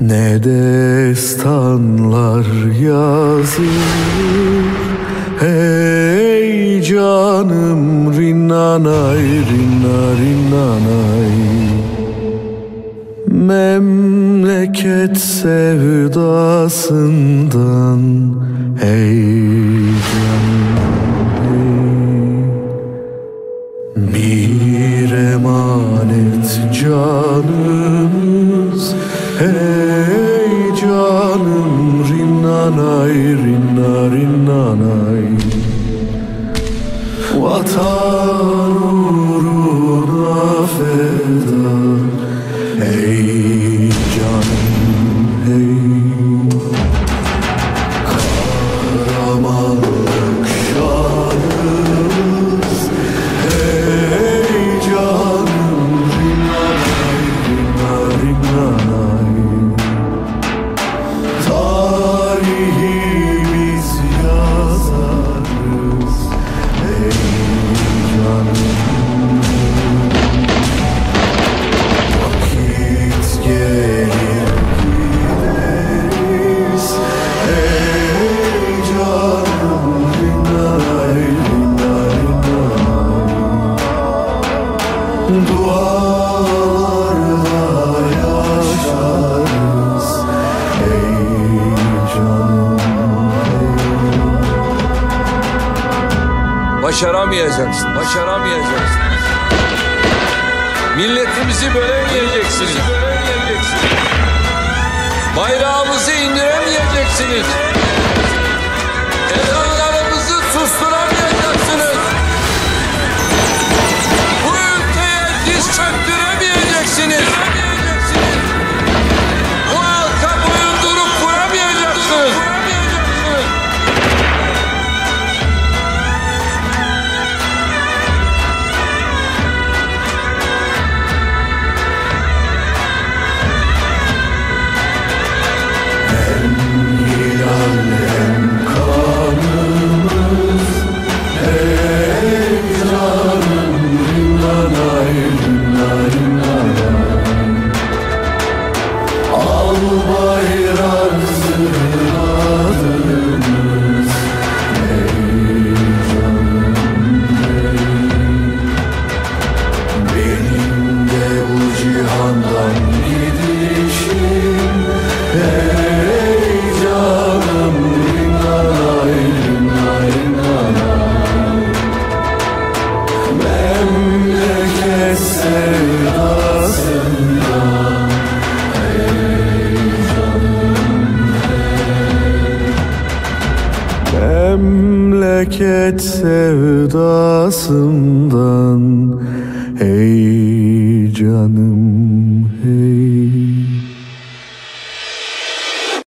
Ne destanlar yazılır? Hey canım rinnanay rinna rinnanay Memleket sevdasından Hey canım hey Bir emanet canımız Hey canım rinnanay rinna rinnanay. Vatan Başaramayacaksın, başaramayacaksın. Milletimizi bölemeyeceksiniz. Bayrağımızı indiremeyeceksiniz. Memleket sevdasından Ey canım